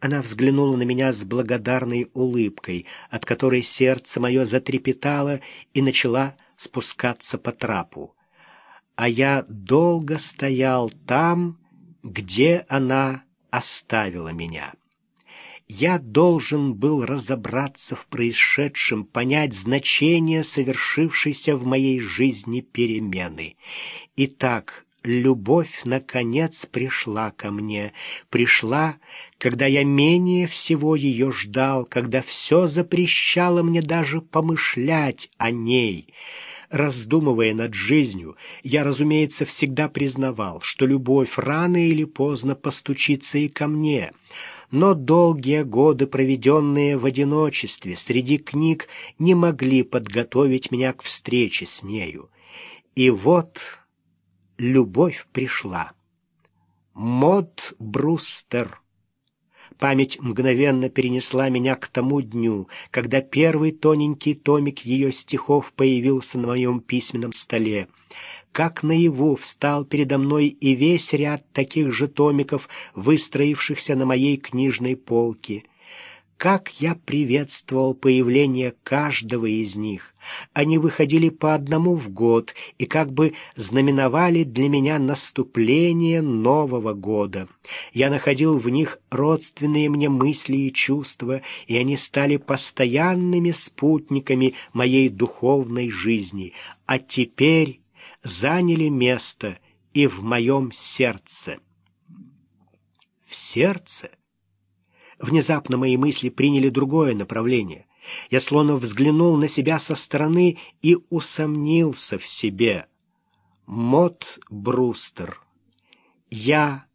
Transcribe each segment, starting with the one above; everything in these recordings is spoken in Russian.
Она взглянула на меня с благодарной улыбкой, от которой сердце мое затрепетало и начала спускаться по трапу. А я долго стоял там, где она оставила меня. Я должен был разобраться в происшедшем, понять значение совершившейся в моей жизни перемены. Итак, любовь, наконец, пришла ко мне. Пришла, когда я менее всего ее ждал, когда все запрещало мне даже помышлять о ней. Раздумывая над жизнью, я, разумеется, всегда признавал, что любовь рано или поздно постучится и ко мне. Но долгие годы, проведенные в одиночестве среди книг, не могли подготовить меня к встрече с нею. И вот любовь пришла. Мод Брустер. Память мгновенно перенесла меня к тому дню, когда первый тоненький томик ее стихов появился на моем письменном столе. Как наяву встал передо мной и весь ряд таких же томиков, выстроившихся на моей книжной полке — как я приветствовал появление каждого из них. Они выходили по одному в год и как бы знаменовали для меня наступление Нового года. Я находил в них родственные мне мысли и чувства, и они стали постоянными спутниками моей духовной жизни, а теперь заняли место и в моем сердце. В сердце Внезапно мои мысли приняли другое направление. Я словно взглянул на себя со стороны и усомнился в себе. Мот Брустер. Я,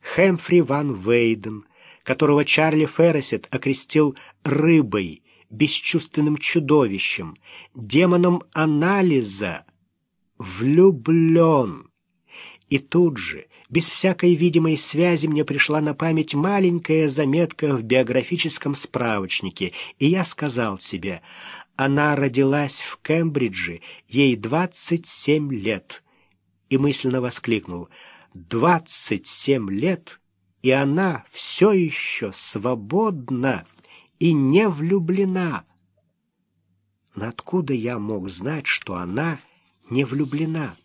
Хэмфри Ван Вейден, которого Чарли Ферресет окрестил «рыбой», бесчувственным чудовищем, демоном анализа, влюблен. И тут же, без всякой видимой связи, мне пришла на память маленькая заметка в биографическом справочнике, и я сказал себе, она родилась в Кембридже, ей 27 лет, и мысленно воскликнул, 27 лет, и она все еще свободна и не влюблена. Но откуда я мог знать, что она не влюблена?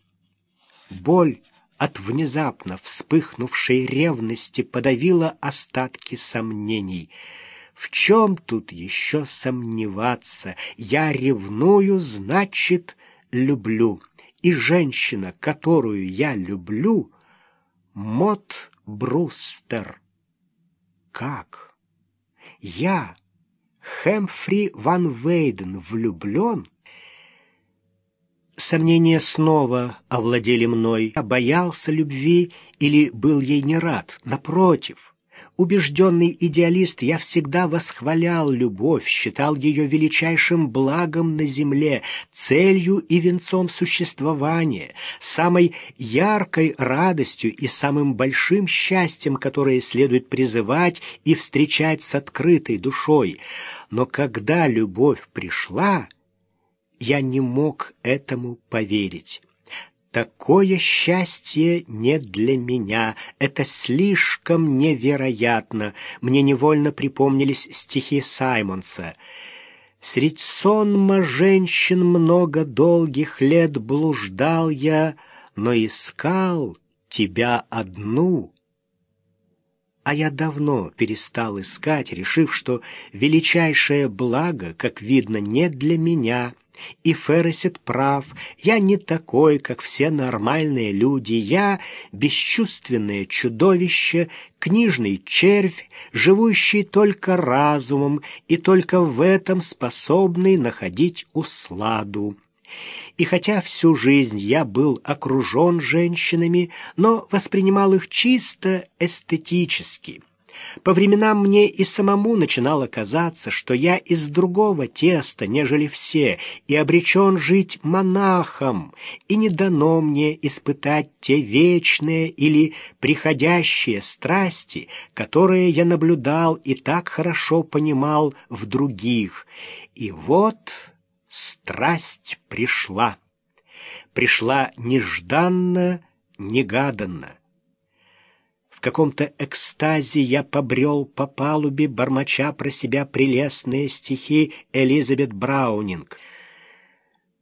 Боль от внезапно вспыхнувшей ревности подавила остатки сомнений. В чем тут еще сомневаться? Я ревную, значит, люблю. И женщина, которую я люблю, Мот Брустер. Как? Я, Хэмфри Ван Вейден, влюблен? Сомнения снова овладели мной. Я боялся любви или был ей не рад. Напротив, убежденный идеалист, я всегда восхвалял любовь, считал ее величайшим благом на земле, целью и венцом существования, самой яркой радостью и самым большим счастьем, которое следует призывать и встречать с открытой душой. Но когда любовь пришла я не мог этому поверить. Такое счастье не для меня, это слишком невероятно. Мне невольно припомнились стихи Саймонса. Средь сонма женщин много долгих лет блуждал я, но искал тебя одну. А я давно перестал искать, решив, что величайшее благо, как видно, не для меня — и Ферресет прав. Я не такой, как все нормальные люди. Я бесчувственное чудовище, книжный червь, живущий только разумом и только в этом способный находить усладу. И хотя всю жизнь я был окружен женщинами, но воспринимал их чисто эстетически — по временам мне и самому начинало казаться, что я из другого теста, нежели все, и обречен жить монахом, и не дано мне испытать те вечные или приходящие страсти, которые я наблюдал и так хорошо понимал в других. И вот страсть пришла. Пришла нежданно, негаданно В каком-то экстазе я побрел по палубе, бормоча про себя прелестные стихи Элизабет Браунинг —